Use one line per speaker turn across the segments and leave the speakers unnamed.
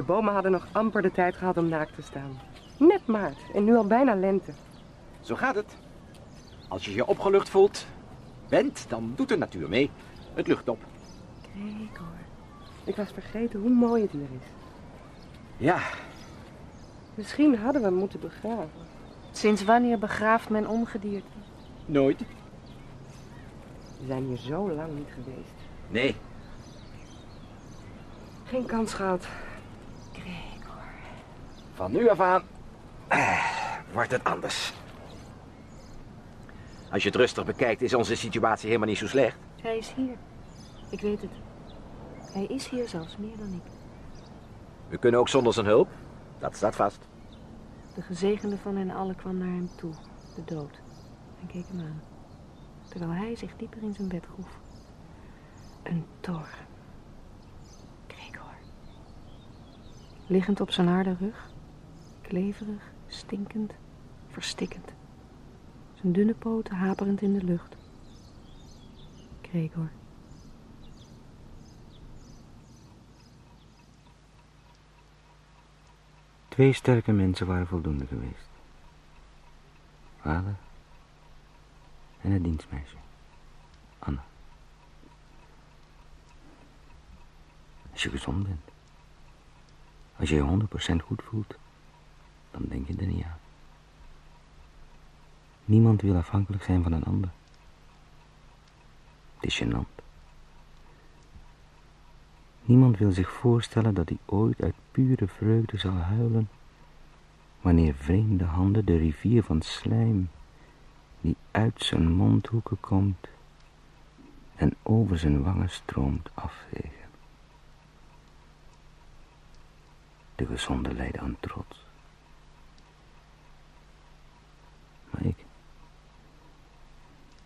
De bomen hadden nog amper de tijd gehad om naakt te staan. Net maart en nu al bijna lente.
Zo gaat het. Als je je opgelucht voelt, bent, dan doet de natuur mee. Het lucht op.
Gregor, ik was vergeten hoe mooi het hier is.
Ja,
Misschien hadden we hem moeten begraven.
Sinds wanneer begraaft men ongedierte?
nooit.
We zijn hier zo lang niet geweest.
Nee,
Geen kans gehad.
Van nu af aan eh, wordt het anders. Als je het rustig bekijkt, is onze situatie helemaal niet zo slecht.
Hij is hier. Ik weet het. Hij is hier zelfs meer dan ik.
We kunnen ook zonder zijn hulp. Dat staat vast.
De gezegende van hen allen kwam naar hem toe, de dood, en keek hem aan. Terwijl hij zich dieper in zijn bed groef. Een tor. Gregor. Liggend op zijn harde rug, kleverig, stinkend, verstikkend. Zijn dunne poten haperend in de lucht. Gregor.
Twee sterke mensen waren voldoende geweest. Vader en het dienstmeisje, Anna. Als je gezond bent, als je je 100% goed voelt, dan denk je er niet aan. Niemand wil afhankelijk zijn van een ander. Het is gênant. Niemand wil zich voorstellen dat hij ooit uit pure vreugde zal huilen wanneer vreemde handen de rivier van slijm die uit zijn mondhoeken komt en over zijn wangen stroomt afvegen. De gezonde lijden aan trots. Maar ik...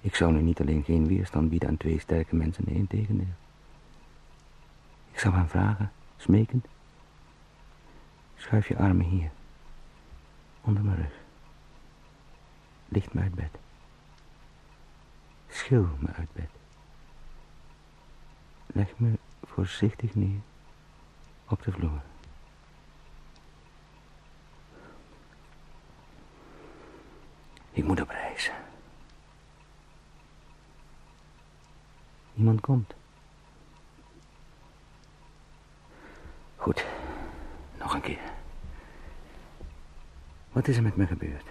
Ik zou nu niet alleen geen weerstand bieden aan twee sterke mensen, nee, integendeel. Ik zou hen vragen, smekend. Schuif je armen hier. Onder mijn rug. Licht me uit bed. Schil me uit bed. Leg me voorzichtig neer op de vloer. Ik moet op reis. Niemand komt. Goed, nog een keer. Wat is er met me gebeurd?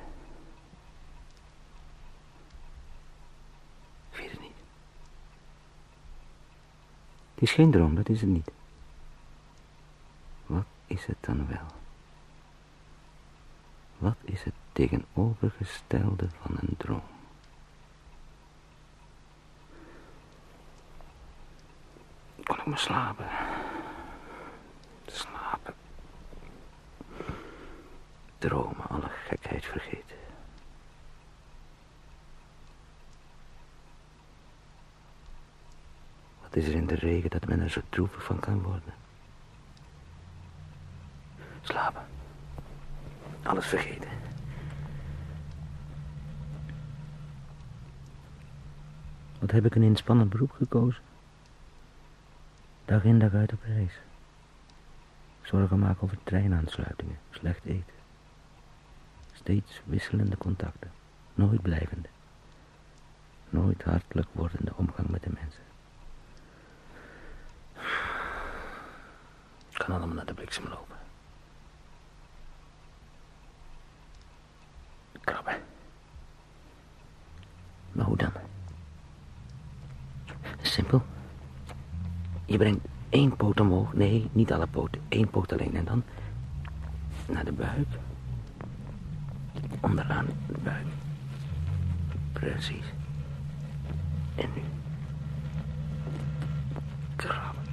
Ik weet het niet. Het is geen droom, dat is het niet. Wat is het dan wel? Wat is het tegenovergestelde van een droom? Kon ik maar slapen? Slapen. Dromen, alle gekheid vergeten. Wat is er in de regen dat men er zo droevig van kan worden? Slapen. Alles vergeten. Wat heb ik een inspannend beroep gekozen? Dag in dag uit op reis. Zorgen maken over treinaansluitingen, slecht eten. Steeds wisselende contacten, nooit blijvende. Nooit hartelijk wordende omgang met de mensen. Het kan allemaal naar de bliksem lopen. Krabben. Maar hoe dan? Simpel. Je brengt één poot omhoog. Nee, niet alle poten. Eén poot alleen. En dan naar de buik. Onderaan de buik. Precies. En nu. Krabben.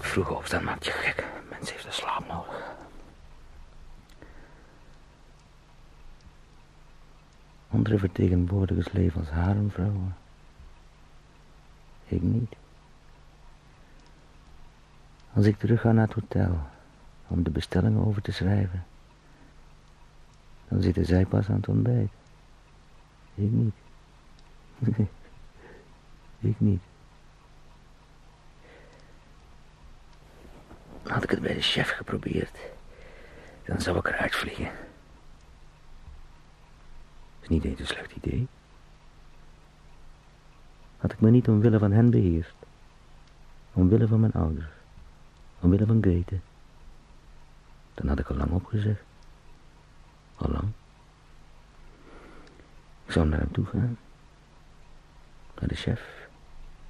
Vroeg opstaan maakt je gek. andere vertegenwoordigers leven als haremvrouwen. Ik niet. Als ik terug ga naar het hotel om de bestellingen over te schrijven, dan zitten zij pas aan het ontbijt. Ik niet. ik niet. Had ik het bij de chef geprobeerd, dan zou ik eruit vliegen. Niet eens een slecht idee. Had ik me niet omwille van hen beheerst. Omwille van mijn ouders. Omwille van Grete. Dan had ik al lang opgezegd. Al lang. Ik zou naar hem toe gaan. Naar de chef.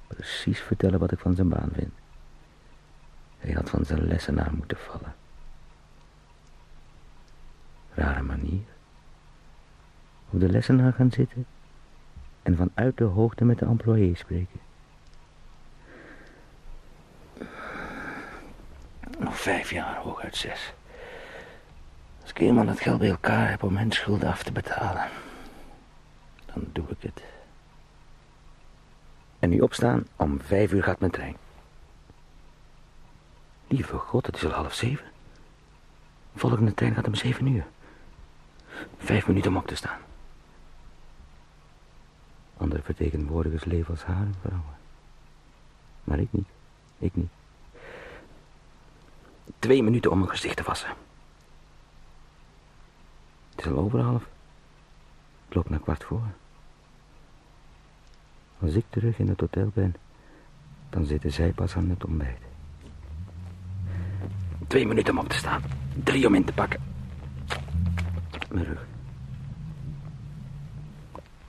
Precies vertellen wat ik van zijn baan vind. Hij had van zijn lessenaar moeten vallen. Rare manier. Op de lessenaar gaan zitten en vanuit de hoogte met de employé spreken. Nog vijf jaar, hooguit zes. Als ik eenmaal het geld bij elkaar heb om mijn schulden af te betalen, dan doe ik het. En nu opstaan, om vijf uur gaat mijn trein. Lieve god, het is al half zeven. Volgende trein gaat om zeven uur. Vijf minuten om op te staan. Andere vertegenwoordigers leven als haringvrouwen. Maar ik niet. Ik niet. Twee minuten om mijn gezicht te wassen. Het is al over half. Ik loop naar kwart voor. Als ik terug in het hotel ben, dan zitten zij pas aan het ontbijt. Twee minuten om op te staan. Drie om in te pakken. Mijn rug.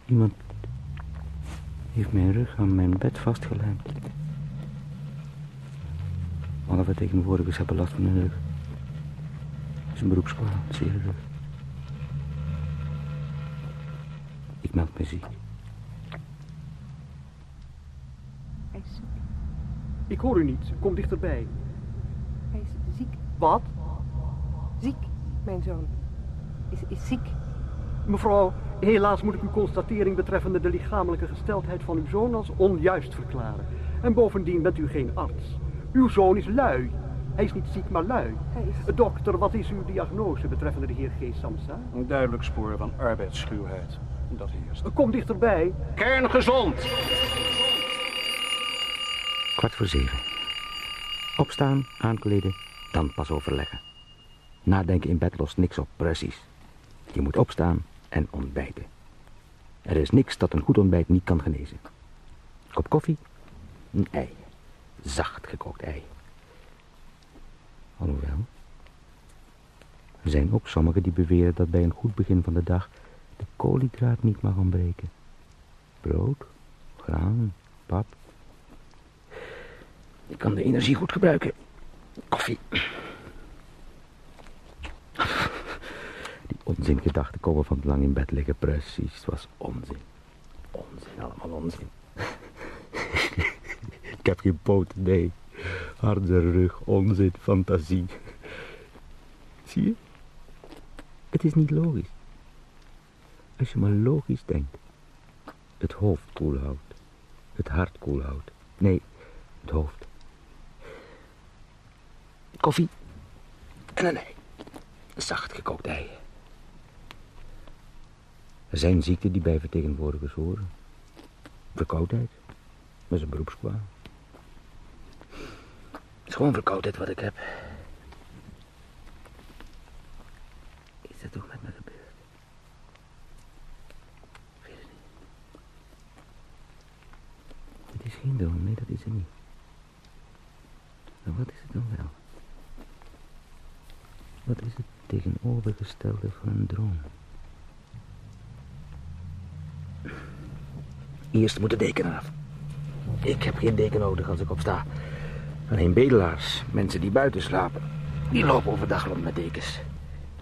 Iemand heeft mijn rug aan mijn bed vastgelijmd. Alle vertegenwoordigers hebben last van hun rug. Het is een beroepskwaal, zeer rug. Ik meld me ziek.
Hij is ziek.
Ik hoor u niet. Kom dichterbij.
Hij is ziek.
Wat?
Ziek, mijn zoon. Is, is ziek.
Mevrouw, helaas moet ik uw constatering betreffende de lichamelijke gesteldheid van uw zoon als onjuist verklaren. En bovendien bent u geen arts. Uw zoon is lui. Hij is niet ziek, maar lui.
Is...
Dokter, wat is uw diagnose betreffende de heer G. Samsa?
Een duidelijk spoor van arbeidsschuwheid. Dat eerst.
Kom dichterbij.
Kerngezond!
Kwart voor zeven. Opstaan, aankleden, dan pas overleggen. Nadenken in bed lost niks op, precies. Je moet opstaan en ontbijten. Er is niks dat een goed ontbijt niet kan genezen. Kop koffie, een ei. Zacht gekookt ei. Alhoewel, er zijn ook sommigen die beweren dat bij een goed begin van de dag de koolhydraat niet mag ontbreken. Brood, graan, pap. Ik kan de energie goed gebruiken. Koffie. Die onzingedachten komen van lang in bed liggen. Precies, het was onzin. Onzin, allemaal onzin. Ik heb geen poten, nee. Harde rug, onzin, fantasie. Zie je? Het is niet logisch. Als je maar logisch denkt. Het hoofd koel houdt. Het hart koel houdt. Nee, het hoofd. Koffie. En een ei. Zacht gekookt ei. Er zijn ziekten die bij vertegenwoordigers horen. Verkoudheid. Dat is een beroepskwaal. Het is gewoon verkoudheid wat ik heb. Is dat toch met me gebeurd? Ik weet het niet. Het is geen droom, nee, dat is het niet. Maar wat is het dan wel? Wat is het tegenovergestelde van een droom? Eerst moet de deken. Ik heb geen deken nodig als ik opsta. Alleen bedelaars, mensen die buiten slapen, die lopen overdag rond met dekens.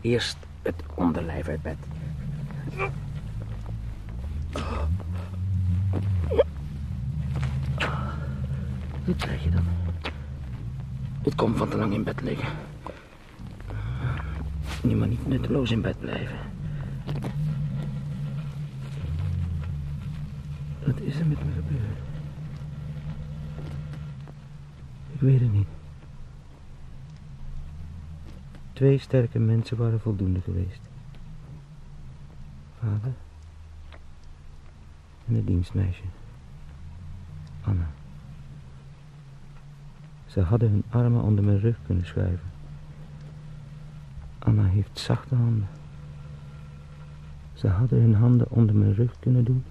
Eerst het onderlijf uit bed. Wat krijg je dan? Het komt van te lang in bed liggen. Nu maar niet nutteloos in bed blijven. Wat is er met me gebeurd? Ik weet het niet. Twee sterke mensen waren voldoende geweest. Vader en het dienstmeisje. Anna. Ze hadden hun armen onder mijn rug kunnen schuiven. Anna heeft zachte handen. Ze hadden hun handen onder mijn rug kunnen doen.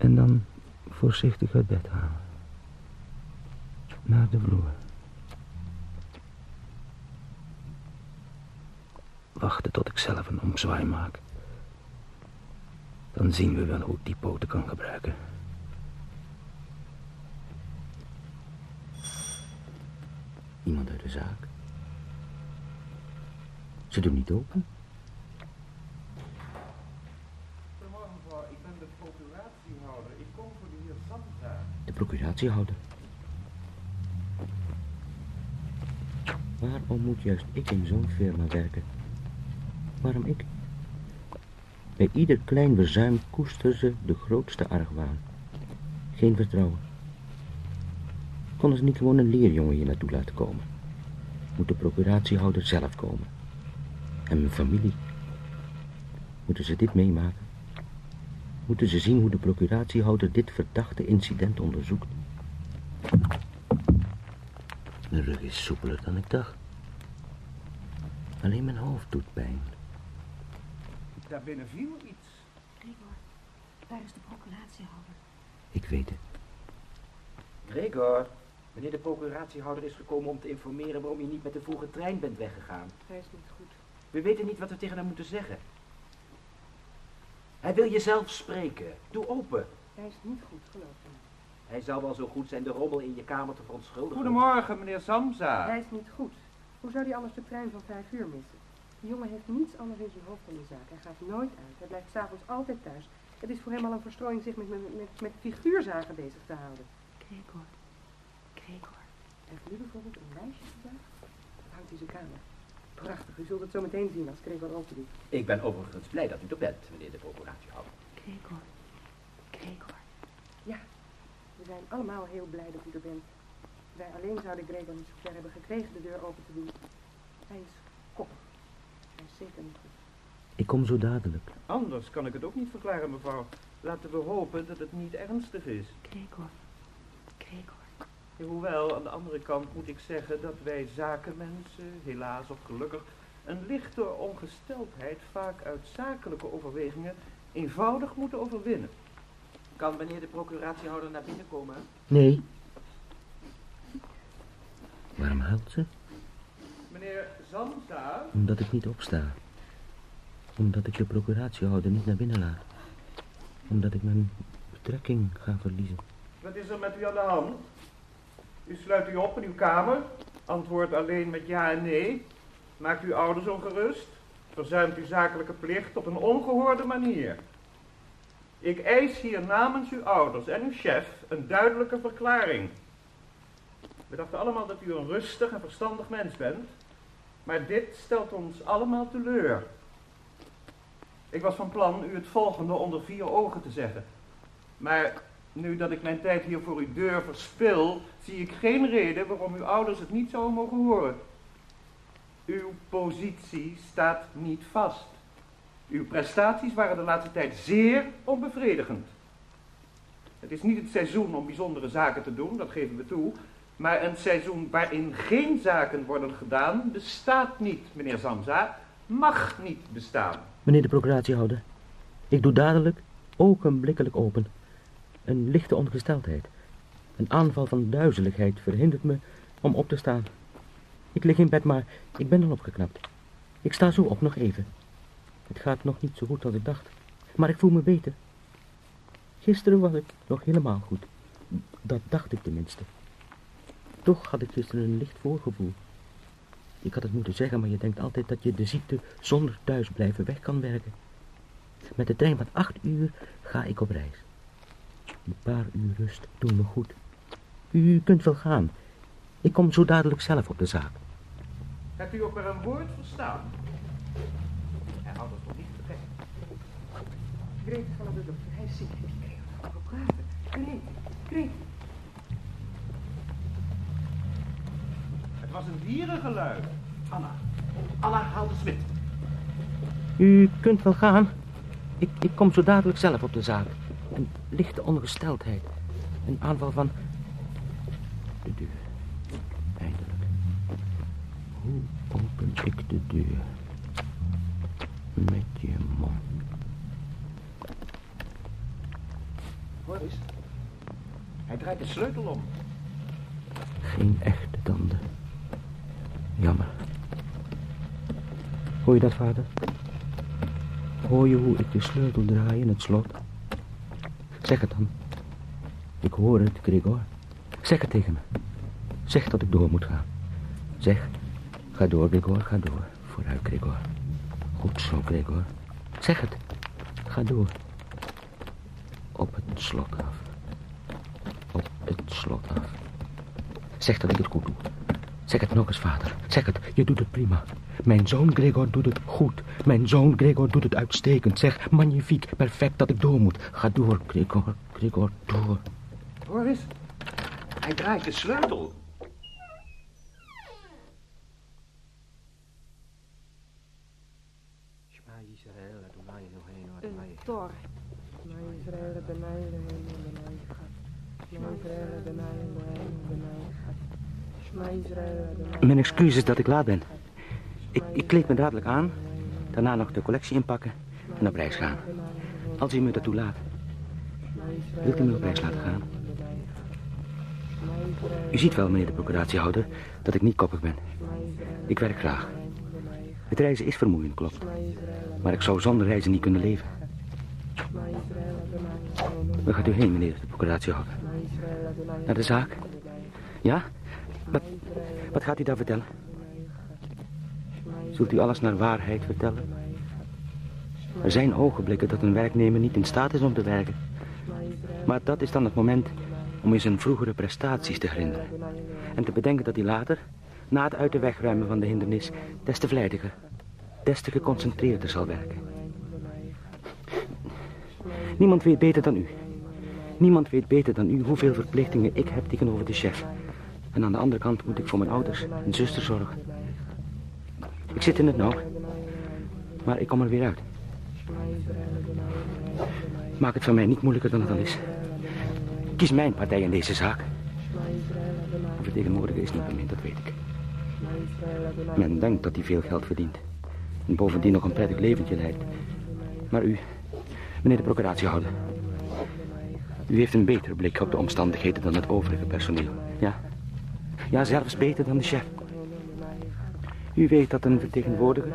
En dan voorzichtig uit bed halen. Naar de vloer. Wachten tot ik zelf een omzwaai maak. Dan zien we wel hoe ik die poten kan gebruiken. Iemand uit de zaak. Ze doen niet open.
Goedemorgen mevrouw, ik ben de procuratiehouder. Ik kom voor de heer
Procuratiehouder. Waarom moet juist ik in zo'n firma werken? Waarom ik? Bij ieder klein verzuim koesteren ze de grootste argwaan. Geen vertrouwen. Konden ze niet gewoon een leerjongen hier naartoe laten komen? Moet de procuratiehouder zelf komen? En mijn familie? Moeten ze dit meemaken? Moeten ze zien hoe de procuratiehouder dit verdachte incident onderzoekt? Mijn rug is soepeler dan ik dacht. Alleen mijn hoofd doet pijn.
Daar binnen viel iets.
Gregor, daar is de procuratiehouder.
Ik weet het.
Gregor, meneer de procuratiehouder is gekomen om te informeren waarom je niet met de vroege trein bent weggegaan.
Hij is niet goed.
We weten niet wat we tegen hem moeten zeggen. Hij wil je zelf spreken. Doe open.
Hij is niet goed, geloof me.
Hij zou wel zo goed zijn de rommel in je kamer te verontschuldigen.
Goedemorgen, meneer Samsa.
Hij is niet goed. Hoe zou hij anders de trein van vijf uur missen? Die jongen heeft niets anders in zijn hoofd dan die zaak. Hij gaat nooit uit. Hij blijft s'avonds altijd thuis. Het is voor hem al een verstrooiing zich met, met, met, met figuurzagen bezig te houden.
Gregor, Gregor.
Hij heeft nu bijvoorbeeld een meisje. Dat hangt in zijn kamer. Prachtig, u zult het zo meteen zien als Gregor open doet.
Ik ben overigens blij dat u er bent, meneer de procuratiehouder.
Gregor, Gregor.
We zijn allemaal heel blij dat u er bent. Wij alleen zouden Gregor niet zo ver hebben gekregen de deur open te doen. Hij is koppig. Hij is zeker niet goed.
Ik kom zo dadelijk.
Anders kan ik het ook niet verklaren, mevrouw. Laten we hopen dat het niet ernstig is.
Gregor, Gregor.
Hoewel, aan de andere kant moet ik zeggen dat wij zakenmensen, helaas of gelukkig, een lichte ongesteldheid vaak uit zakelijke overwegingen eenvoudig moeten overwinnen.
Kan meneer de procuratiehouder naar binnen komen?
Nee. Waarom huilt ze?
Meneer Samsa,
Omdat ik niet opsta. Omdat ik de procuratiehouder niet naar binnen laat. Omdat ik mijn betrekking ga verliezen.
wat is er met u aan de hand? U sluit u op in uw kamer, antwoordt alleen met ja en nee, maakt uw ouders ongerust, verzuimt uw zakelijke plicht op een ongehoorde manier. Ik eis hier namens uw ouders en uw chef een duidelijke verklaring. We dachten allemaal dat u een rustig en verstandig mens bent, maar dit stelt ons allemaal teleur. Ik was van plan u het volgende onder vier ogen te zeggen. Maar nu dat ik mijn tijd hier voor uw deur verspil, zie ik geen reden waarom uw ouders het niet zouden mogen horen. Uw positie staat niet vast. Uw prestaties waren de laatste tijd zeer onbevredigend. Het is niet het seizoen om bijzondere zaken te doen, dat geven we toe. Maar een seizoen waarin geen zaken worden gedaan, bestaat niet, meneer Zamza. Mag niet bestaan.
Meneer de procuratiehouder, ik doe dadelijk, ogenblikkelijk open. Een lichte ongesteldheid. Een aanval van duizeligheid verhindert me om op te staan. Ik lig in bed, maar ik ben al opgeknapt. Ik sta zo op, nog even. Het gaat nog niet zo goed als ik dacht, maar ik voel me beter. Gisteren was ik nog helemaal goed. Dat dacht ik tenminste. Toch had ik gisteren een licht voorgevoel. Ik had het moeten zeggen, maar je denkt altijd dat je de ziekte zonder thuisblijven weg kan werken. Met de trein van acht uur ga ik op reis. Een paar uur rust doen me goed. U kunt wel gaan. Ik kom zo dadelijk zelf op de zaak.
Hebt u ook maar een woord verstaan? Hij houdt ons toch niet te gek.
Greet van de dokter, hij is ziek. Ik kreeg hem over praten. Greet, Greet.
Het was een dierengeluid.
Anna. Anna, haal de smid.
U kunt wel gaan. Ik, ik kom zo dadelijk zelf op de zaak. Een lichte ongesteldheid. Een aanval van... De deur. Eindelijk. Hoe open ik de deur? Met je mond.
Hoor eens. Hij draait de sleutel om.
Geen echte tanden. Jammer. Hoor je dat, vader? Hoor je hoe ik de sleutel draai in het slot? Zeg het dan. Ik hoor het, Gregor. Zeg het tegen me. Zeg dat ik door moet gaan. Zeg, ga door, Gregor, ga door. Vooruit, Gregor. Goed zo, Gregor. Zeg het. Ga door. Op het slot af. Op het slot af. Zeg dat ik het goed doe. Zeg het nog eens, vader. Zeg het, je doet het prima. Mijn zoon Gregor doet het goed. Mijn zoon Gregor doet het uitstekend. Zeg, magnifiek, perfect dat ik door moet. Ga door, Gregor, Gregor, door.
Hoor eens. Hij draait de sleutel.
Een tor.
Mijn excuses dat ik laat ben. Ik, ik kleed me dadelijk aan. Daarna nog de collectie inpakken en op reis gaan. Als u me dat toelaat. Wilt u me op reis laten gaan? U ziet wel, meneer de procuratiehouder, dat ik niet koppig ben. Ik werk graag. Het reizen is vermoeiend, klopt. Maar ik zou zonder reizen niet kunnen leven. Waar gaat u heen, meneer de procuratiehouder? Naar de zaak? Ja? Wat, wat gaat u daar vertellen? Zult u alles naar waarheid vertellen? Er zijn ogenblikken dat een werknemer niet in staat is om te werken. Maar dat is dan het moment om in zijn vroegere prestaties te herinneren. En te bedenken dat hij later, na het uit de weg ruimen van de hindernis, des te vlijtiger, des te geconcentreerder zal werken. Niemand weet beter dan u. Niemand weet beter dan u hoeveel verplichtingen ik heb tegenover de chef. En aan de andere kant moet ik voor mijn ouders en zuster zorgen. Ik zit in het nauw. Maar ik kom er weer uit. Maak het van mij niet moeilijker dan het al is. Kies mijn partij in deze zaak. Een vertegenwoordiger is niet bemind, dat weet ik. Men denkt dat hij veel geld verdient. En bovendien nog een prettig leventje leidt. Maar u, meneer de procuratiehouder... U heeft een betere blik op de omstandigheden dan het overige personeel. Ja? Ja, zelfs beter dan de chef. U weet dat een vertegenwoordiger,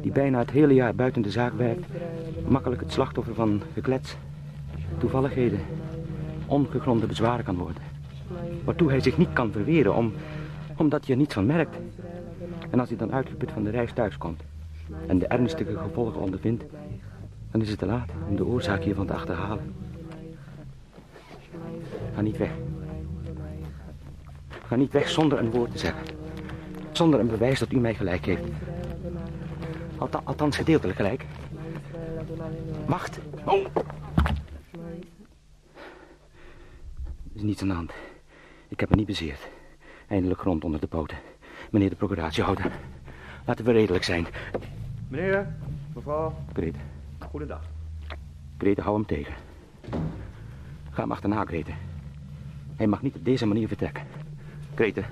die bijna het hele jaar buiten de zaak werkt, makkelijk het slachtoffer van geklets, toevalligheden, ongegronde bezwaren kan worden. Waartoe hij zich niet kan verweren, om, omdat je er niets van merkt. En als hij dan uitgeput van de reis thuiskomt en de ernstige gevolgen ondervindt, dan is het te laat om de oorzaak hiervan te achterhalen. Ga niet weg. Ga niet weg zonder een woord te zeggen. Zonder een bewijs dat u mij gelijk heeft. Althans gedeeltelijk gelijk. Wacht. Oh. Er is niets aan de hand. Ik heb me niet bezeerd. Eindelijk grond onder de poten. Meneer de procuratiehouder. Laten we redelijk zijn.
Meneer, mevrouw,
Grete,
goedendag.
Grete, hou hem tegen. Ga hem achterna, Grete. Hij mag niet op deze manier vertrekken. Grete.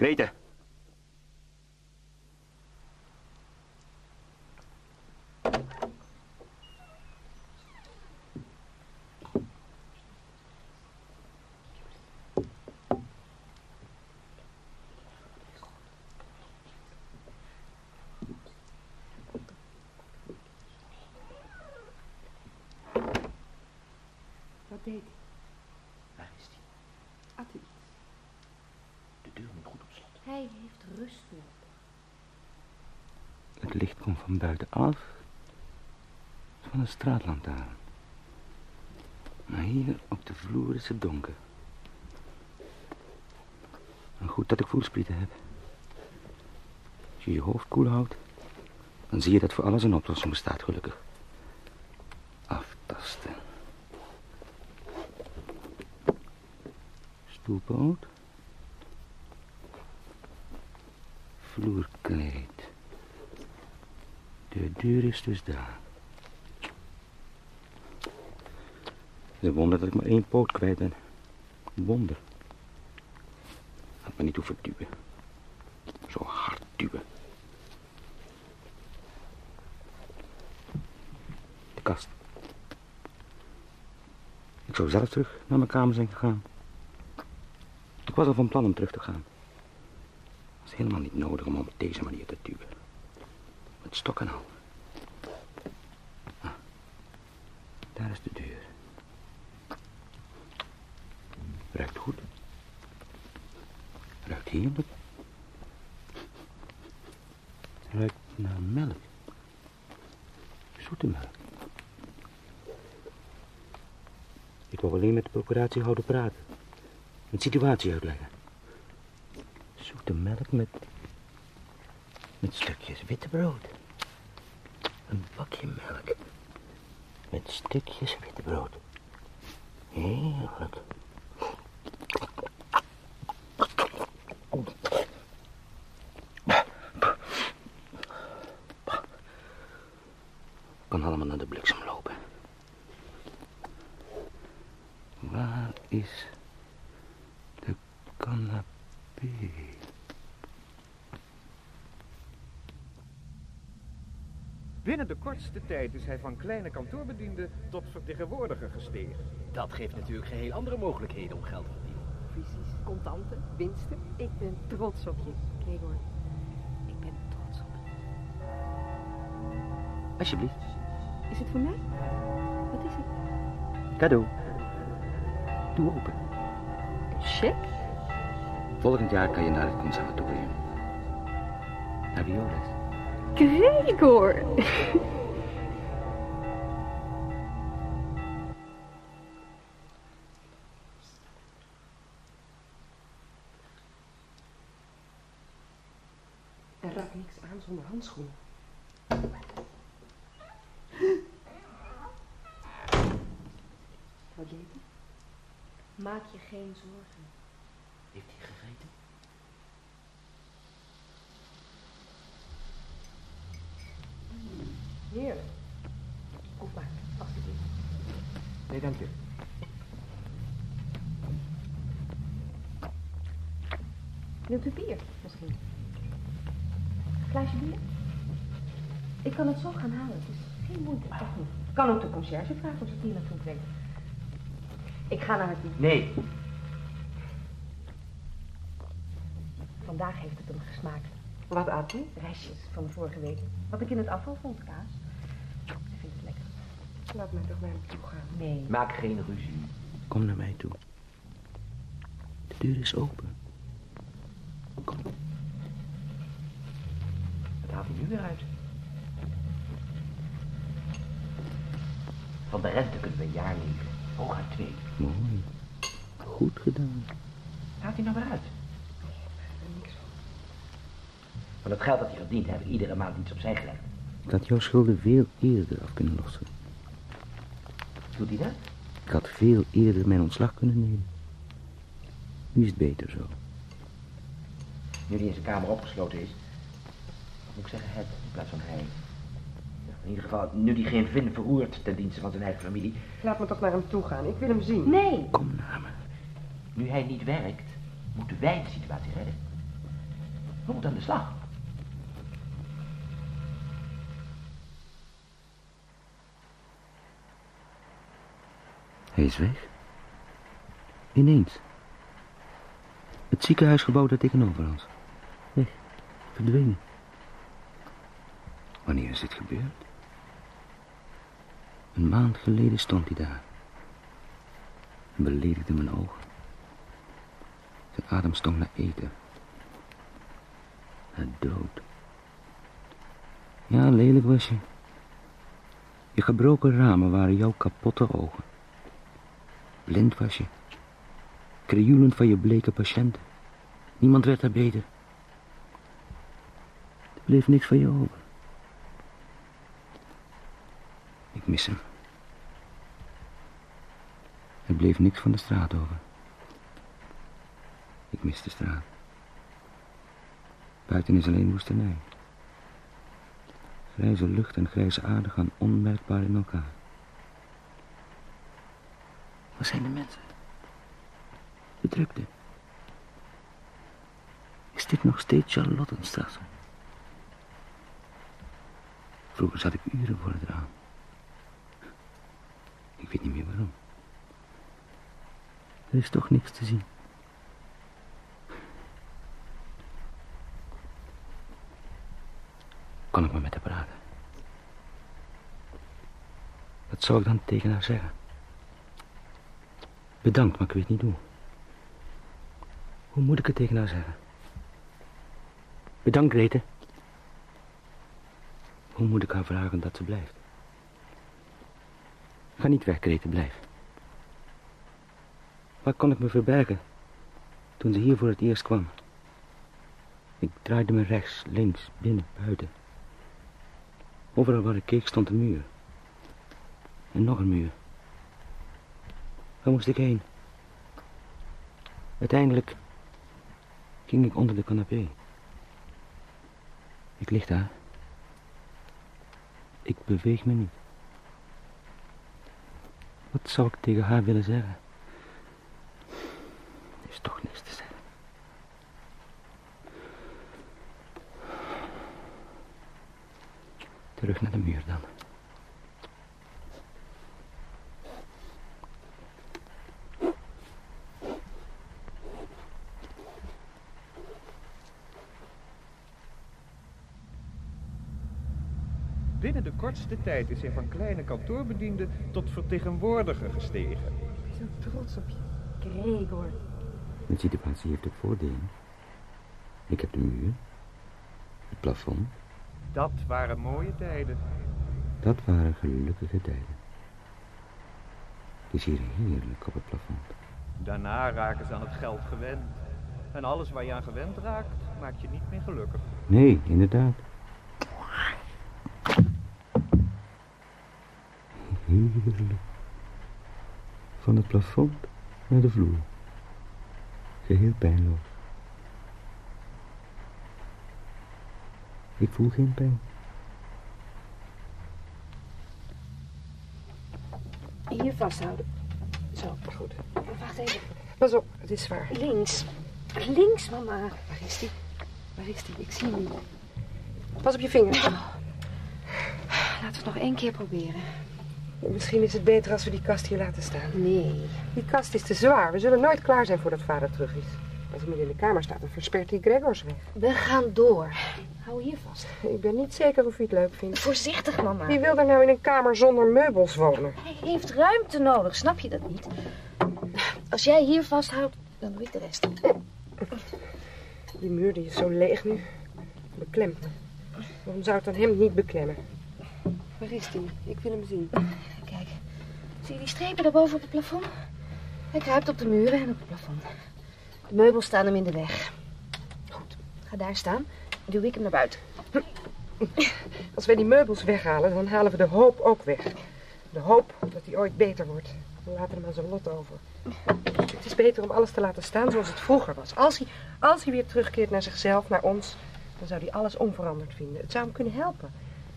Grete.
Wat deed?
Waar is die?
Had hij
De deur moet goed op slot.
Hij
Het licht komt van buitenaf. Van een straatlantaarn. Maar hier op de vloer is het donker. En goed dat ik voelsprieten heb. Als je je hoofd koel houdt, dan zie je dat voor alles een oplossing bestaat, gelukkig. Aftasten. Stoelpoot. De deur is dus daar. Een wonder dat ik maar één poot kwijt ben. Wonder. Had me niet hoeven duwen. Zo hard duwen. De kast. Ik zou zelf terug naar mijn kamer zijn gegaan. Ik was al van plan om terug te gaan. Was helemaal niet nodig om op deze manier te duwen. Met stok en al. Ah, daar is de deur. Ruikt goed. Ruikt heerlijk. Ruikt naar melk. Zoete melk. Ik wou alleen met de procuratiehouder praten. Een situatie uitleggen. Melk met... met stukjes witte brood. Een bakje melk. Met stukjes witte brood. Heerlijk. Kan allemaal naar de bliksem lopen. Waar is de canapé?
Binnen de kortste tijd is hij van kleine kantoorbediende tot vertegenwoordiger gestegen.
Dat geeft natuurlijk geheel andere mogelijkheden om geld te verdienen.
Visies, contanten, winsten. Ik ben trots op je, Gregor. Ik ben trots op je.
Alsjeblieft.
Is het voor mij? Wat is het?
Cadeau. Doe open.
Een cheque?
Volgend jaar kan je naar het conservatorium. Naar violes.
Gregor!
En raak niks aan zonder handschoenen. Wat deed hij?
Maak je geen zorgen.
Heeft hij gegeten?
Heerlijk. Kom maar, alsjeblieft.
Nee, dank je.
Wilt u bier Ik kan het zo gaan halen. Het is geen moeite. Niet? Ik kan ook de conciërge vragen of ze het hier naartoe brengt. Ik ga naar het.
Nee.
Vandaag heeft het hem gesmaakt.
Wat at hij?
Restjes van de vorige week. Wat ik in het afval vond, kaas. Ik vind het lekker.
Laat mij toch naar hem toe gaan.
Nee.
Maak geen ruzie.
Kom naar mij toe. De deur is open. Kom.
Weer uit? Van de rente kunnen we een jaar leven. Hooguit twee.
Mooi. Goed gedaan.
Haalt hij nou weer uit?
Niks van.
Van het geld dat hij verdient heb ik iedere maand iets opzij gelegd.
Ik had jouw schulden veel eerder af kunnen lossen.
Doet hij dat?
Ik had veel eerder mijn ontslag kunnen nemen. Nu is het beter zo.
Nu hij in zijn kamer opgesloten is. Moet ik zeggen het in plaats van hij. In ieder geval, nu hij geen vin verroert ten dienste van zijn eigen familie.
Laat me toch naar hem toe gaan. Ik wil hem zien.
Nee.
Kom naar me.
Nu hij niet werkt, moeten wij de situatie redden. We moeten aan de slag.
Hij is weg. Ineens. Het ziekenhuisgebouw daar tegenover ons. Weg. Verdwenen. Wanneer is dit gebeurd? Een maand geleden stond hij daar. En beledigde mijn ogen. Zijn adem stonk naar eten. Naar dood. Ja, lelijk was je. Je gebroken ramen waren jouw kapotte ogen. Blind was je. Krioelend van je bleke patiënten. Niemand werd er beter. Er bleef niks van je over. Ik mis hem. Er bleef niks van de straat over. Ik mis de straat. Buiten is alleen woestenij. Grijze lucht en grijze aarde gaan onmerkbaar in elkaar. Waar zijn de mensen? De drukte. Is dit nog steeds Charlottenstrasse? Vroeger zat ik uren voor het raam. Ik weet niet meer waarom. Er is toch niks te zien. Kan ik maar met haar praten? Wat zou ik dan tegen haar zeggen? Bedankt, maar ik weet niet hoe. Hoe moet ik het tegen haar zeggen? Bedankt, Grete. Hoe moet ik haar vragen dat ze blijft? Ga niet weg, blijf. Waar kon ik me verbergen toen ze hier voor het eerst kwam? Ik draaide me rechts, links, binnen, buiten. Overal waar ik keek stond een muur. En nog een muur. Waar moest ik heen? Uiteindelijk ging ik onder de canapé. Ik lig daar. Ik beweeg me niet. Wat zou ik tegen haar willen zeggen? Er is toch niks te zeggen. Terug naar de muur dan.
Binnen de kortste tijd is hij van kleine kantoorbediende tot vertegenwoordiger gestegen.
Ik ben zo trots op je. Gregor.
De situatie heeft ook voordelen. Ik heb de muur. Het plafond.
Dat waren mooie tijden.
Dat waren gelukkige tijden. Het is hier heerlijk op het plafond.
Daarna raken ze aan het geld gewend. En alles waar je aan gewend raakt, maakt je niet meer gelukkig.
Nee, inderdaad. Heerlijk. Van het plafond naar de vloer. Geheel pijnloos. Ik voel geen pijn.
Hier vasthouden.
Zo, goed.
Wacht even.
Pas op, het is zwaar.
Links. Links, mama.
Waar is die? Waar is die? Ik zie hem niet. Pas op je vinger.
Laten we het nog één keer proberen.
Misschien is het beter als we die kast hier laten staan.
Nee.
Die kast is te zwaar. We zullen nooit klaar zijn voordat vader terug is. Als hij in de kamer staat, dan verspert hij Gregors weg.
We gaan door. Hou hier vast.
Ik ben niet zeker of hij het leuk vindt.
Voorzichtig, mama.
Wie wil er nou in een kamer zonder meubels wonen?
Hij heeft ruimte nodig, snap je dat niet? Als jij hier vasthoudt, dan doe ik de rest.
Die muur die is zo leeg nu. Beklemt me. Waarom zou het dan hem niet beklemmen? Waar is die? Ik wil hem zien.
Kijk, zie je die strepen daarboven op het plafond? Hij kruipt op de muren en op het plafond. De meubels staan hem in de weg. Goed, ga daar staan. Duw ik hem naar buiten.
Als wij die meubels weghalen, dan halen we de hoop ook weg. De hoop dat hij ooit beter wordt. We laten hem aan zijn lot over. Het is beter om alles te laten staan zoals het vroeger was. Als hij, als hij weer terugkeert naar zichzelf, naar ons, dan zou hij alles onveranderd vinden. Het zou hem kunnen helpen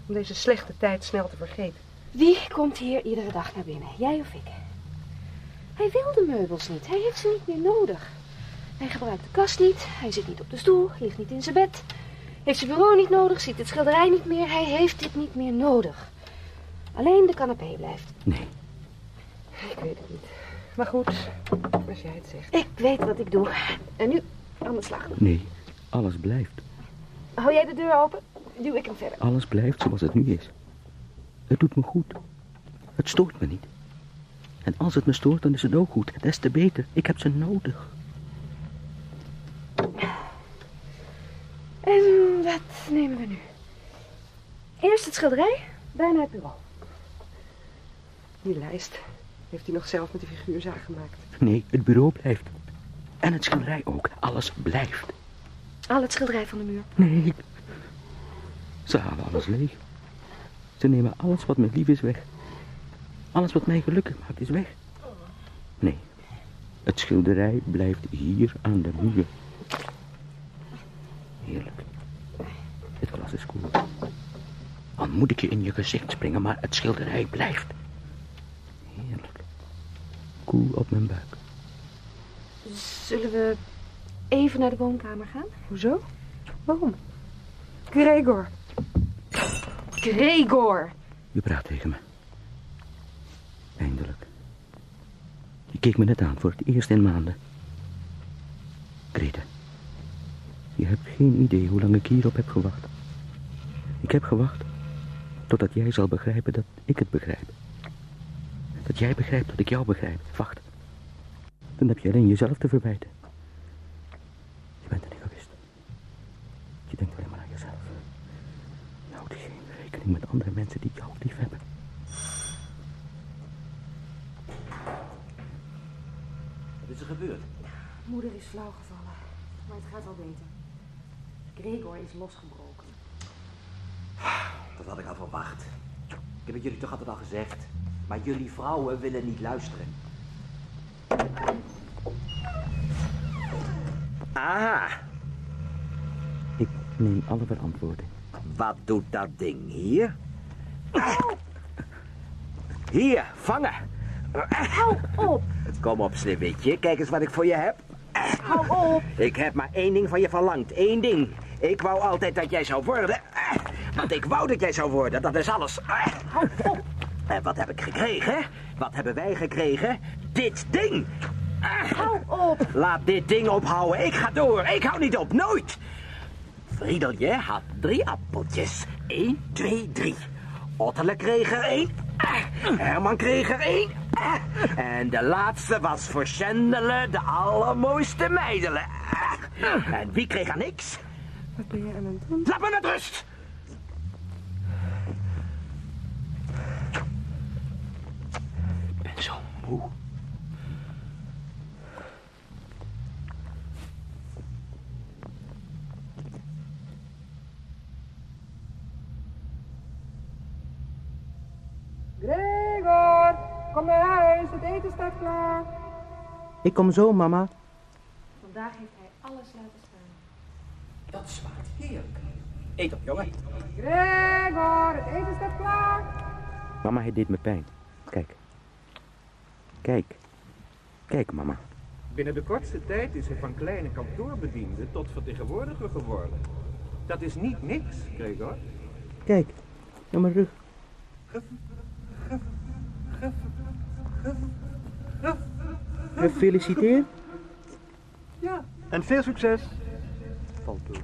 om deze slechte tijd snel te vergeten.
Wie komt hier iedere dag naar binnen? Jij of ik? Hij wil de meubels niet. Hij heeft ze niet meer nodig. Hij gebruikt de kast niet. Hij zit niet op de stoel. Ligt niet in zijn bed. Heeft zijn bureau niet nodig. Ziet het schilderij niet meer. Hij heeft dit niet meer nodig. Alleen de canapé blijft.
Nee,
Ik weet het niet. Maar goed, als jij het zegt.
Ik weet wat ik doe. En nu aan de slag.
nee. Alles blijft.
Hou jij de deur open? Duw ik hem verder.
Alles blijft zoals het nu is. Het doet me goed. Het stoort me niet. En als het me stoort, dan is het ook goed. Des te beter. Ik heb ze nodig.
En wat nemen we nu? Eerst het schilderij, daarna het bureau.
Die lijst heeft hij nog zelf met de figuurzaag gemaakt.
Nee, het bureau blijft. En het schilderij ook. Alles blijft.
Al het schilderij van de muur.
Nee. Ze halen alles leeg. Ze nemen alles wat me lief is weg. Alles wat mij gelukkig maakt is weg. Nee. Het schilderij blijft hier aan de muur. Heerlijk. Het glas is koel. Al moet ik je in je gezicht springen, maar het schilderij blijft. Heerlijk. Koel op mijn buik.
Zullen we even naar de woonkamer gaan?
Hoezo? Waarom? Gregor.
Gregor!
Je praat tegen me. Eindelijk. Je keek me net aan voor het eerst in maanden. Greta. Je hebt geen idee hoe lang ik hierop heb gewacht. Ik heb gewacht totdat jij zal begrijpen dat ik het begrijp. Dat jij begrijpt dat ik jou begrijp. Wacht. Dan heb je alleen jezelf te verwijten. Je bent een egoïst. Je denkt alleen maar aan jezelf. Je houdt geen rekening met andere mensen die jou lief hebben.
Wat is er gebeurd?
Moeder is flauw gevallen, maar het gaat al beter. Gregor is losgebroken.
Dat had ik al verwacht. Ik heb het jullie toch altijd al gezegd. Maar jullie vrouwen willen niet luisteren. Aha,
Ik neem alle verantwoording.
wat doet dat ding hier? Hier, vangen.
Hou op!
Kom op, sneeuwwitje. Kijk eens wat ik voor je heb.
Hou op!
Ik heb maar één ding van je verlangd. Eén ding. Ik wou altijd dat jij zou worden. Want ik wou dat jij zou worden. Dat is alles.
Hou op!
En wat heb ik gekregen? Wat hebben wij gekregen? Dit ding.
Hou op!
Laat dit ding ophouden. Ik ga door. Ik hou niet op. Nooit. Friedelje had drie appeltjes. Eén, twee, drie. Ottele kreeg er één. Herman kreeg er één. En de laatste was voor Chandler de allermooiste meidelen. En wie kreeg er niks?
Wat ben je aan het doen?
Laat me met rust. Ik ben zo moe.
Gregor, kom naar huis. Het eten staat klaar.
Ik kom zo, mama.
Vandaag heeft hij alles laten staan.
Dat smaakt heerlijk. Eet op, jongen.
Gregor, het eten staat klaar.
Mama, het deed me pijn. Kijk. Kijk. Kijk, mama.
Binnen de kortste tijd is hij van kleine kantoorbediende tot vertegenwoordiger geworden. Dat is niet niks, Gregor.
Kijk. Naar mijn rug. Gefeliciteerd.
Ja. En veel succes. Valt dood.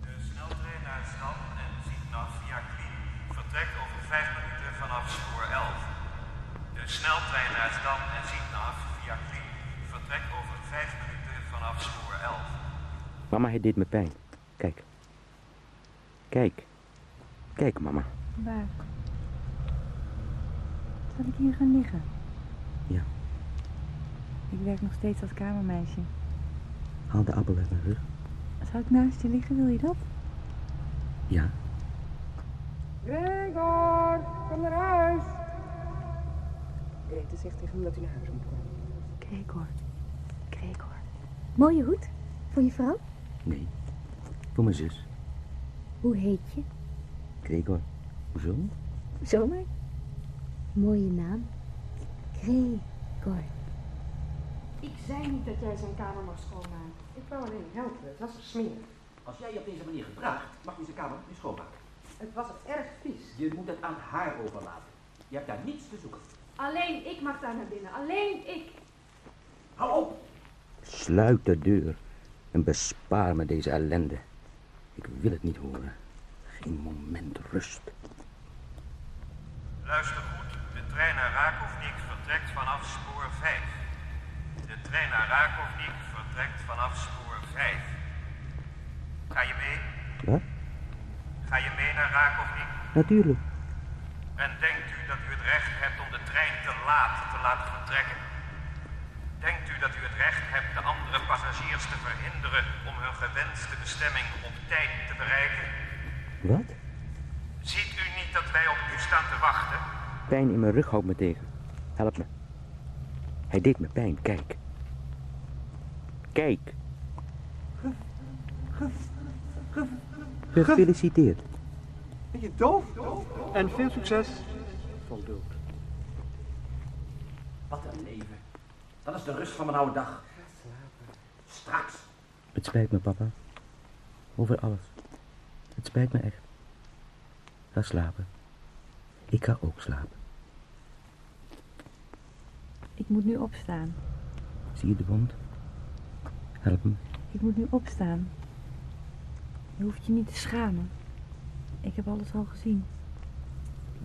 De sneltrein naar Stam en Zietnaf via Klien vertrekt over 5 minuten vanaf spoor 11. De sneltrein naar Stam en Zietnaf via Klien vertrekt over 5 minuten vanaf spoor 11.
Mama, het deed me pijn. Kijk. Kijk. Kijk, mama.
Waar? Zal ik hier gaan liggen?
Ja.
Ik werk nog steeds als kamermeisje.
Haal de appel uit mijn rug.
Zal ik naast je liggen? Wil je dat?
Ja.
Gregor, kom naar huis. Grete zegt tegen hem dat hij naar huis moet komen.
Gregor. Gregor. Mooie hoed. Voor je vrouw?
Nee. Voor mijn zus.
Hoe heet je?
Gregor. Hoezo?
Zomaar. Mooie naam. Gregor.
Ik zei niet dat jij zijn kamer mag schoonmaken.
Ik wou alleen helpen. Het was smerig.
Als jij je op deze manier gedraagt, mag je zijn kamer niet schoonmaken.
Het was erg vies.
Je moet het aan haar overlaten. Je hebt daar niets te zoeken.
Alleen ik mag daar naar binnen. Alleen ik.
Hou op!
Sluit de deur en bespaar me deze ellende. Ik wil het niet horen. Geen moment rust.
Luister goed, de trein naar Rakovnik vertrekt vanaf spoor 5. De trein naar Rakovnik vertrekt vanaf spoor 5. Ga je mee?
Wat?
Ga je mee naar Rakovnik?
Natuurlijk.
En denkt u dat u het recht hebt om de trein te laat te laten vertrekken? Denkt u dat u het recht hebt de andere passagiers te verhinderen om hun gewenste bestemming op tijd te bereiken?
Wat?
Ziet u niet dat wij op u staan te wachten?
Pijn in mijn rug houdt me tegen. Help me. Hij deed me pijn. Kijk. Kijk. Gefeliciteerd.
Ben je doof? En veel succes. Dood.
Wat een leven. Dat is de rust van mijn oude dag. straks.
Het spijt me, papa. Over alles. Het spijt me echt. Ga slapen. Ik ga ook slapen.
Ik moet nu opstaan.
Zie je de wond? Help me.
Ik moet nu opstaan. Je hoeft je niet te schamen. Ik heb alles al gezien.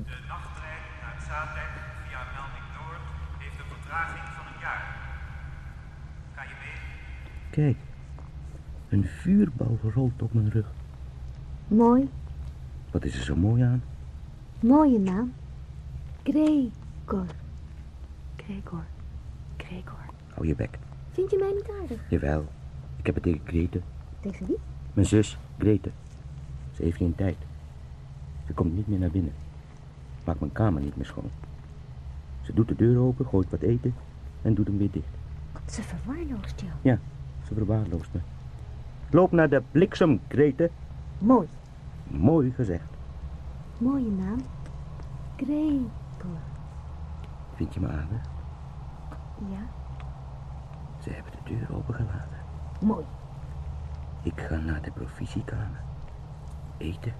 De nachttrein naar Zaandijk vertraging van een jaar. Ga je mee?
Kijk. Een vuurbal rolt op mijn rug.
Mooi.
Wat is er zo mooi aan?
Mooie naam. Gregor.
Gregor. Gregor.
Hou je bek.
Vind je mij niet aardig?
Jawel. Ik heb het tegen Grete.
Tegen wie?
Mijn zus, Grete. Ze heeft geen tijd. Ze komt niet meer naar binnen. Maakt mijn kamer niet meer schoon. Ze doet de deur open, gooit wat eten en doet hem weer dicht.
Ze verwaarloost jou.
Ja, ze verwaarloost me. Loop naar de bliksem, Grete.
Mooi.
Mooi gezegd.
Mooie naam. Gregor.
Vind je me aardig?
Ja,
Ze hebben de deur opengelaten.
mooi.
Ik ga naar de provisiekamer. Eten.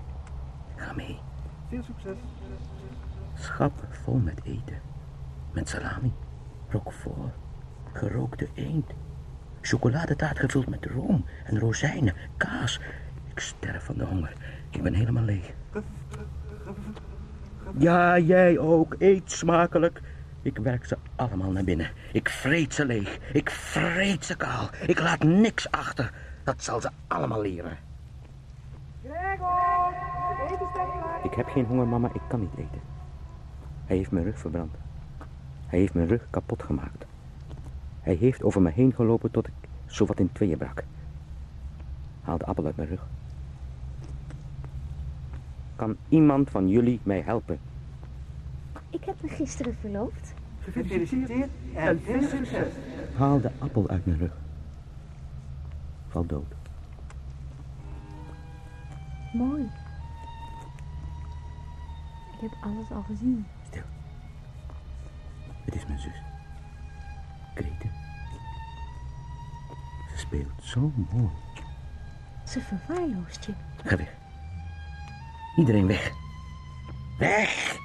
Ga mee.
Veel succes.
Schappen vol met eten. Met salami, roquefort, gerookte eend. Chocoladetaart gevuld met room en rozijnen, kaas. Ik sterf van de honger. Ik ben helemaal leeg. Ja, jij ook. Eet smakelijk. Ik werk ze allemaal naar binnen. Ik vreet ze leeg. Ik vreet ze kaal. Ik laat niks achter. Dat zal ze allemaal leren.
Gregor, eten.
Ik heb geen honger, mama. Ik kan niet eten. Hij heeft mijn rug verbrand. Hij heeft mijn rug kapot gemaakt. Hij heeft over me heen gelopen tot ik zowat in tweeën brak. Haal de appel uit mijn rug. Kan iemand van jullie mij helpen?
Ik heb me gisteren verloofd.
Gefeliciteerd en veel succes.
Haal de appel uit mijn rug. Val dood.
Mooi. Ik heb alles al gezien.
Het is mijn zus. Grete. Ze speelt zo mooi.
Ze verwaarloost je.
Ga weg. Iedereen weg. Weg!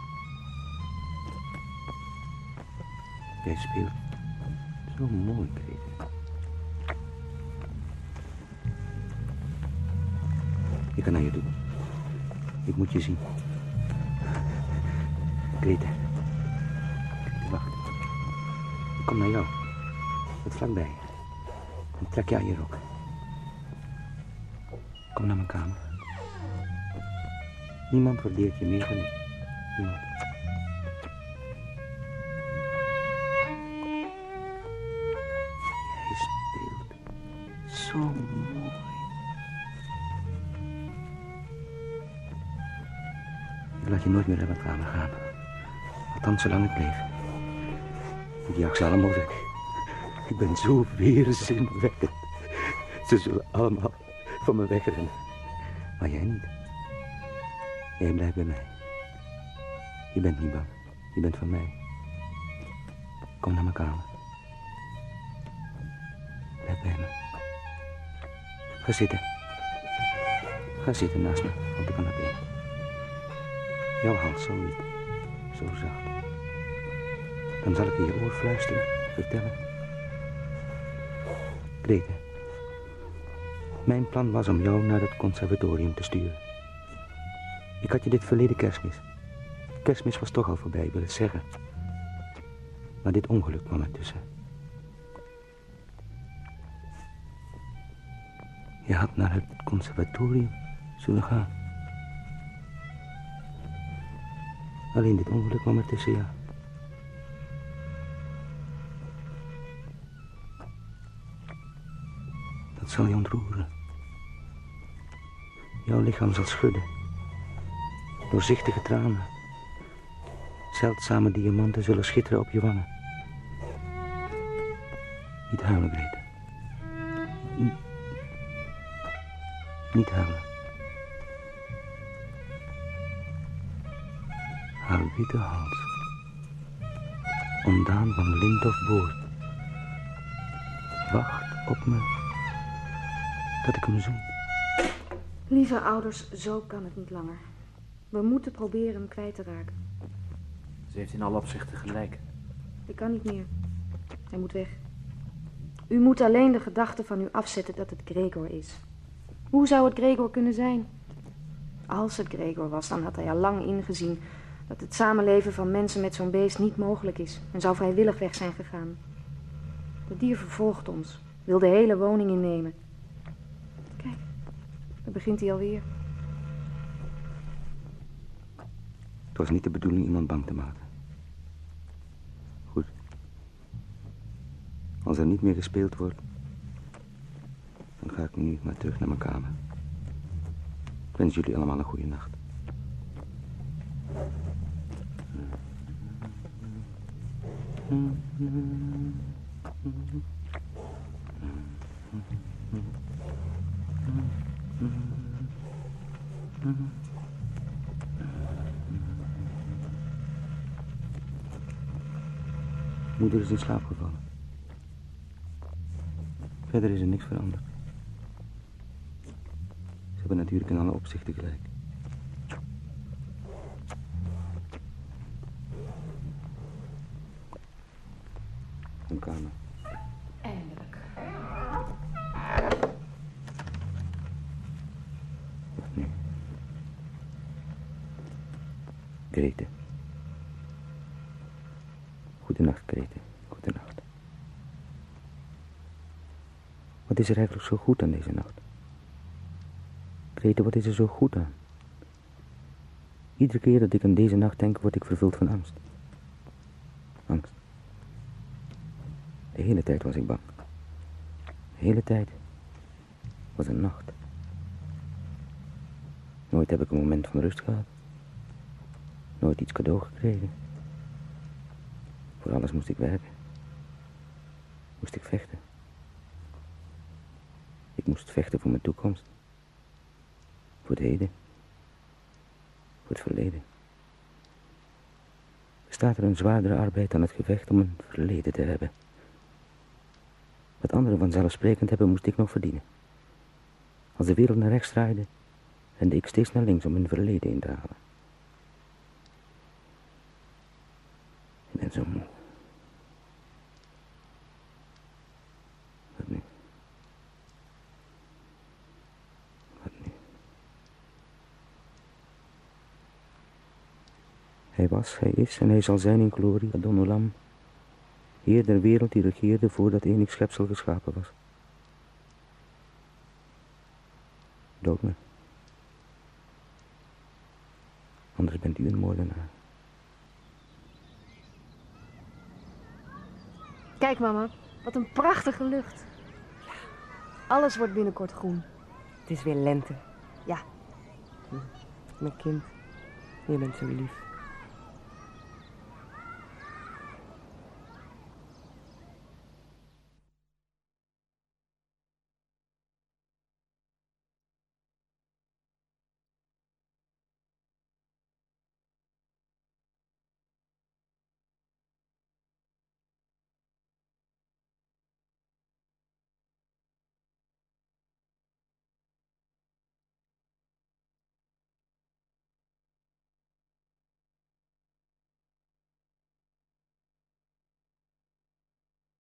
Jij speelt zo mooi, Grete. Ik ga naar je toe. Ik moet je zien. Grete, kom naar jou. Tot vlakbij. Dan trek jij je rok. Kom naar mijn kamer. Niemand waardeert je meer dan ik. Niemand. Jij speelt zo mooi. Ik laat je nooit meer uit mijn kamer gaan. Althans, zolang ik leef. Jaag ze allemaal weg. Ik ben zo weerzinwekkend. Ze zullen allemaal van me wegrennen. Maar jij niet. Jij blijft bij mij. Je bent niet bang. Je bent van mij. Kom naar mijn kamer. Blijf bij me. Ga zitten. Ga zitten naast me op de canapé. Jouw hals zo wit. Zo zacht. Dan zal ik in je oor fluisteren, vertellen. Grete. Mijn plan was om jou naar het conservatorium te sturen. Ik had je dit verleden kerstmis. Kerstmis was toch al voorbij, wil het zeggen. Maar dit ongeluk kwam ertussen. Je had naar het conservatorium zullen gaan. Alleen dit ongeluk kwam ertussen, ja. Zal je ontroeren. Jouw lichaam zal schudden. Doorzichtige tranen. Zeldzame diamanten zullen schitteren op je wangen. Niet huilen, Grete. Niet, huilen. Haar witte hals. Ontdaan van lint of boord. Wacht op me Dat ik hem zoen.
Lieve ouders, zo kan het niet langer. We moeten proberen hem kwijt te raken.
Ze heeft in alle opzichten gelijk.
Ik kan niet meer. Hij moet weg. U moet alleen de gedachte van u afzetten dat het Gregor is. Hoe zou het Gregor kunnen zijn? Als het Gregor was, dan had hij al lang ingezien dat het samenleven van mensen met zo'n beest niet mogelijk is en zou vrijwillig weg zijn gegaan. Het dier vervolgt ons, wil de hele woning innemen. Begint hij alweer.
Het was niet de bedoeling iemand bang te maken. Goed. Als er niet meer gespeeld wordt, dan ga ik nu maar terug naar mijn kamer. Ik wens jullie allemaal een goede nacht. Moeder is in slaap gevallen. Verder is er niks veranderd. Ze hebben natuurlijk in alle opzichten gelijk. Een kamer.
Eindelijk.
Wat nu? Grete. Goedenacht, Grete. Goedenacht. Wat is er eigenlijk zo goed aan deze nacht? Grete, wat is er zo goed aan? Iedere keer dat ik aan deze nacht denk, word ik vervuld van angst. Angst. De hele tijd was ik bang. De hele tijd was een nacht. Nooit heb ik een moment van rust gehad. Nooit iets cadeau gekregen. Voor alles moest ik werken. Moest ik vechten. Ik moest vechten voor mijn toekomst. Voor het heden. Voor het verleden. Bestaat er een zwaardere arbeid dan het gevecht om een verleden te hebben? Wat anderen vanzelfsprekend hebben, moest ik nog verdienen. Als de wereld naar rechts draaide, rende ik steeds naar links om mijn verleden in te halen. Ben zo moe. Wat nu? Wat? Hij was, hij is en hij zal zijn in glorie, Adon Olam. Heer der wereld die regeerde voordat enig schepsel geschapen was. Dood me. Anders bent u een moordenaar.
Kijk, mama, wat een prachtige lucht. Alles wordt binnenkort groen.
Het is weer lente.
Ja.
Mijn kind, je bent zo lief.